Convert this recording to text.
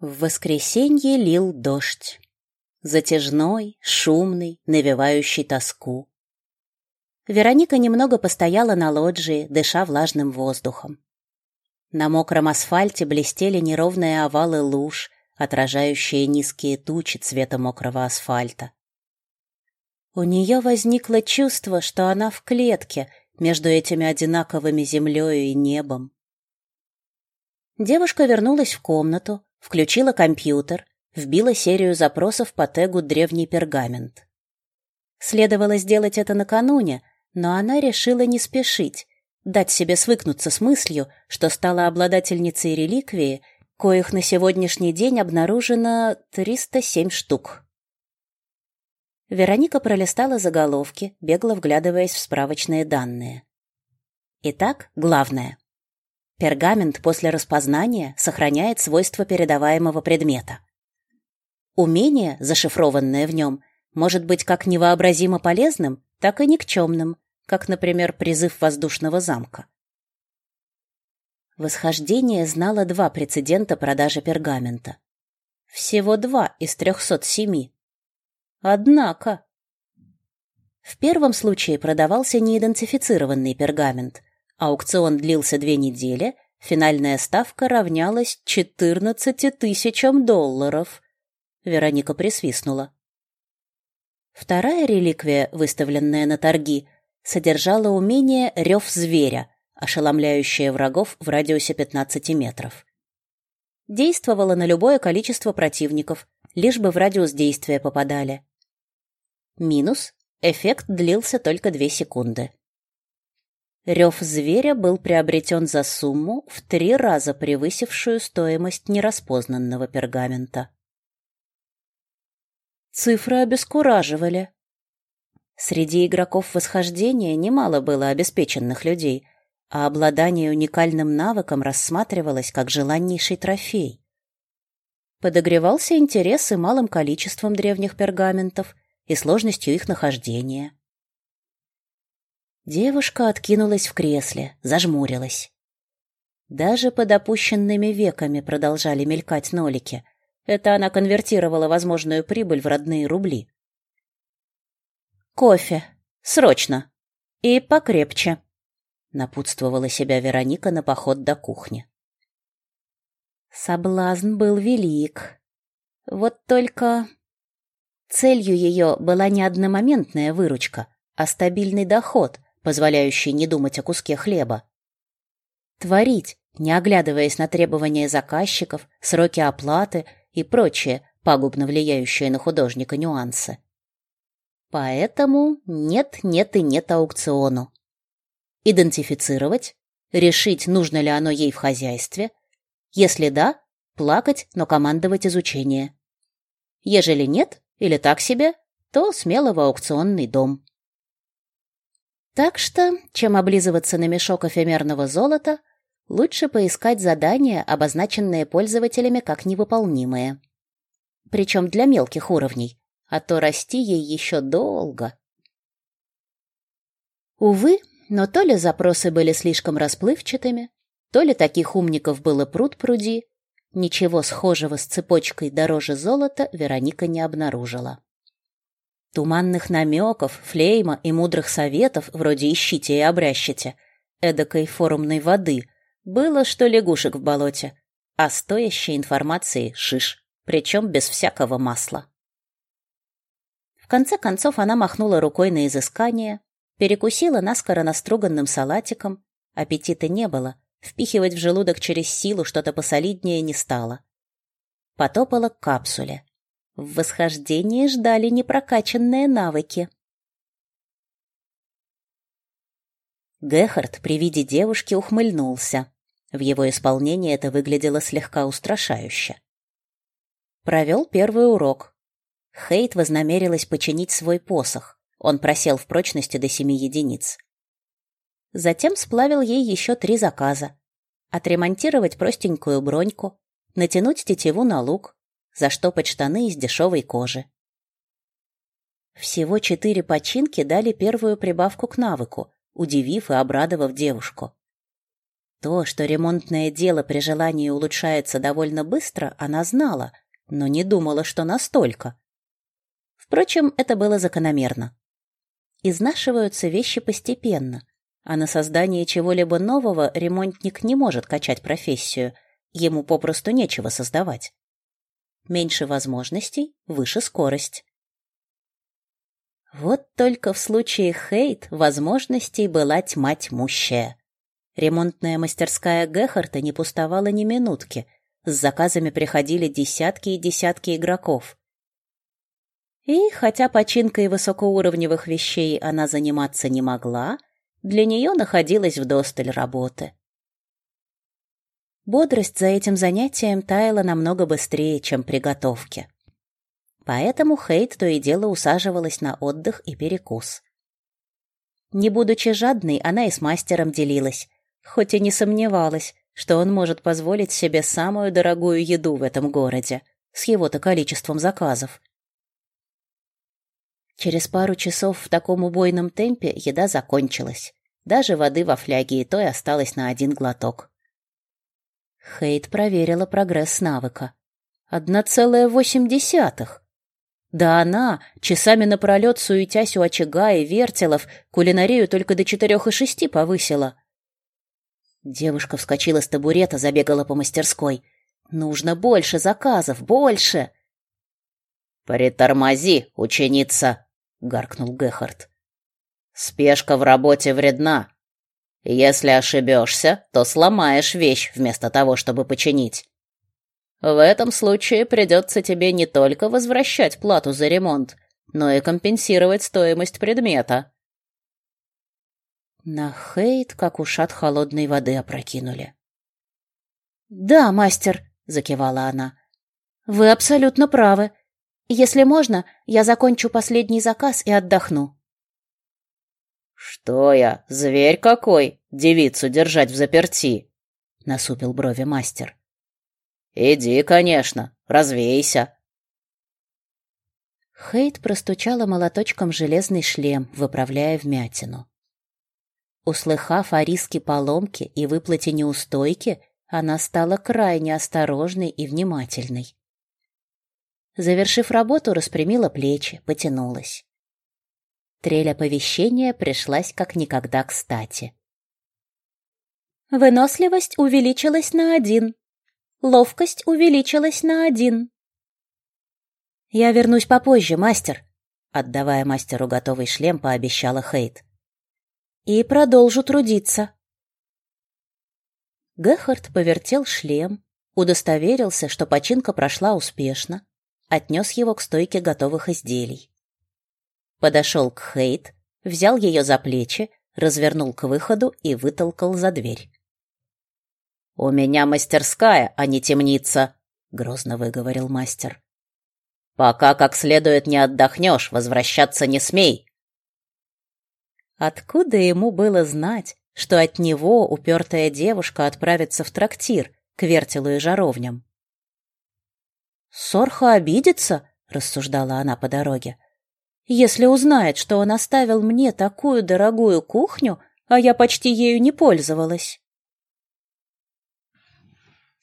В воскресенье лил дождь. Затяжной, шумный, навевающий тоску. Вероника немного постояла на лоджии, дыша влажным воздухом. На мокром асфальте блестели неровные овалы луж, отражающие низкие тучи цвета мокрого асфальта. У нее возникло чувство, что она в клетке между этими одинаковыми землей и небом. Девушка вернулась в комнату, включила компьютер, вбила серию запросов по тегу «Древний пергамент». Следовало сделать это накануне, но она решила не спешить, дать себе свыкнуться с мыслью, что стала обладательницей реликвии, коих на сегодняшний день обнаружено 307 штук. Вероника пролистала заголовки, бегло вглядываясь в справочные данные. Итак, главное. Пергамент после распознания сохраняет свойства передаваемого предмета. Умение, зашифрованное в нем, может быть как невообразимо полезным, так и никчемным, как, например, призыв воздушного замка. Восхождение знало два прецедента продажи пергамента. Всего два из 307. Однако... В первом случае продавался неидентифицированный пергамент, Аукцион длился две недели, финальная ставка равнялась 14 тысячам долларов. Вероника присвистнула. Вторая реликвия, выставленная на торги, содержала умение «Рев зверя», ошеломляющее врагов в радиусе 15 метров. Действовала на любое количество противников, лишь бы в радиус действия попадали. Минус – эффект длился только две секунды. Рев зверя был приобретен за сумму, в три раза превысившую стоимость нераспознанного пергамента. Цифры обескураживали. Среди игроков восхождения немало было обеспеченных людей, а обладание уникальным навыком рассматривалось как желаннейший трофей. Подогревался интерес и малым количеством древних пергаментов, и сложностью их нахождения. Девушка откинулась в кресле, зажмурилась. Даже под опущенными веками продолжали мелькать нолики. Это она конвертировала возможную прибыль в родные рубли. «Кофе! Срочно! И покрепче!» — напутствовала себя Вероника на поход до кухни. Соблазн был велик. Вот только... Целью ее была не одномоментная выручка, а стабильный доход — позволяющий не думать о куске хлеба. Творить, не оглядываясь на требования заказчиков, сроки оплаты и прочие, пагубно влияющие на художника нюансы. Поэтому нет, нет и нет аукциону. Идентифицировать, решить, нужно ли оно ей в хозяйстве. Если да, плакать, но командовать изучение. Ежели нет, или так себе, то смело в аукционный дом. Так что, чем облизываться на мешок эфемерного золота, лучше поискать задания, обозначенные пользователями как невыполнимые. Причем для мелких уровней, а то расти ей еще долго. Увы, но то ли запросы были слишком расплывчатыми, то ли таких умников было пруд-пруди, ничего схожего с цепочкой дороже золота Вероника не обнаружила. Туманных намеков, флейма и мудрых советов, вроде «ищите и обрящите», эдакой форумной воды, было, что лягушек в болоте, а стоящей информации — шиш, причем без всякого масла. В конце концов она махнула рукой на изыскание, перекусила наскоро наструганным салатиком, аппетита не было, впихивать в желудок через силу что-то посолиднее не стало. Потопала к капсуле. В восхождении ждали непрокачанные навыки. Гехард при виде девушки ухмыльнулся. В его исполнении это выглядело слегка устрашающе. Провел первый урок. Хейт вознамерилась починить свой посох. Он просел в прочности до семи единиц. Затем сплавил ей еще три заказа. Отремонтировать простенькую броньку, натянуть тетиву на лук, заштопать штаны из дешевой кожи. Всего четыре починки дали первую прибавку к навыку, удивив и обрадовав девушку. То, что ремонтное дело при желании улучшается довольно быстро, она знала, но не думала, что настолько. Впрочем, это было закономерно. Изнашиваются вещи постепенно, а на создание чего-либо нового ремонтник не может качать профессию, ему попросту нечего создавать. Меньше возможностей, выше скорость. Вот только в случае Хейт возможностей была тьма тьмущая. Ремонтная мастерская Гехарта не пустовала ни минутки. С заказами приходили десятки и десятки игроков. И хотя починкой высокоуровневых вещей она заниматься не могла, для нее находилась вдосталь работы. Бодрость за этим занятием таяла намного быстрее, чем при готовке. Поэтому Хейт то и дело усаживалась на отдых и перекус. Не будучи жадной, она и с мастером делилась, хоть и не сомневалась, что он может позволить себе самую дорогую еду в этом городе, с его-то количеством заказов. Через пару часов в таком убойном темпе еда закончилась. Даже воды во фляге и той осталось на один глоток. Хейт проверила прогресс навыка. Одна целая восемь десятых. Да она, часами напролет суетясь у очага и вертелов, кулинарию только до четырех и шести повысила. Девушка вскочила с табурета, забегала по мастерской. «Нужно больше заказов, больше!» «Притормози, ученица!» — гаркнул Гехард. «Спешка в работе вредна. Если ошибешься, то сломаешь вещь вместо того, чтобы починить. В этом случае придется тебе не только возвращать плату за ремонт, но и компенсировать стоимость предмета. На Хейт, как ушат холодной воды, опрокинули. «Да, мастер», — закивала она. «Вы абсолютно правы. Если можно, я закончу последний заказ и отдохну». «Что я, зверь какой, девицу держать в заперти?» — насупил брови мастер. «Иди, конечно, развейся». Хейт простучала молоточком железный шлем, выправляя вмятину. Услыхав о риске поломки и выплате неустойки, она стала крайне осторожной и внимательной. Завершив работу, распрямила плечи, потянулась. Трель оповещения пришлась как никогда кстати. Выносливость увеличилась на один. Ловкость увеличилась на один. «Я вернусь попозже, мастер», — отдавая мастеру готовый шлем, пообещала Хейт и продолжу трудиться. Гехард повертел шлем, удостоверился, что починка прошла успешно, отнес его к стойке готовых изделий. Подошел к Хейт, взял ее за плечи, развернул к выходу и вытолкал за дверь. «У меня мастерская, а не темница», — грозно выговорил мастер. «Пока как следует не отдохнешь, возвращаться не смей. Откуда ему было знать, что от него упертая девушка отправится в трактир к вертелу и жаровням? «Сорха обидится», — рассуждала она по дороге, «если узнает, что он оставил мне такую дорогую кухню, а я почти ею не пользовалась».